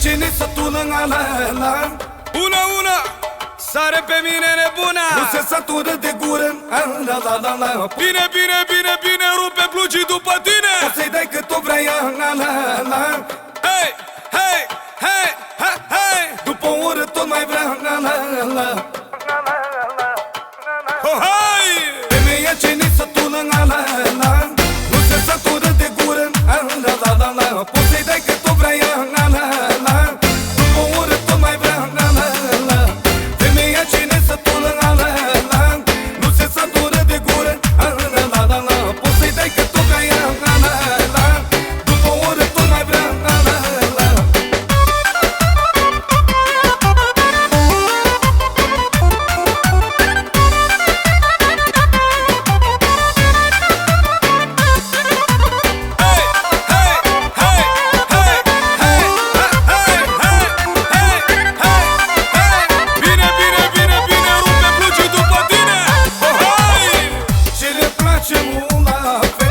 cine să tună la la la? Una, una, sare pe mine nebuna! Nu se satură de gură la la la la. Bine, bine, bine, bine, rupe plugii după tine! O să-i dai cât o vrea la la la. Hei, hei, hei, hei, hei! După o oră tot mai vrea la la la. Ho, hai! Femeia cine să tună la la la. love.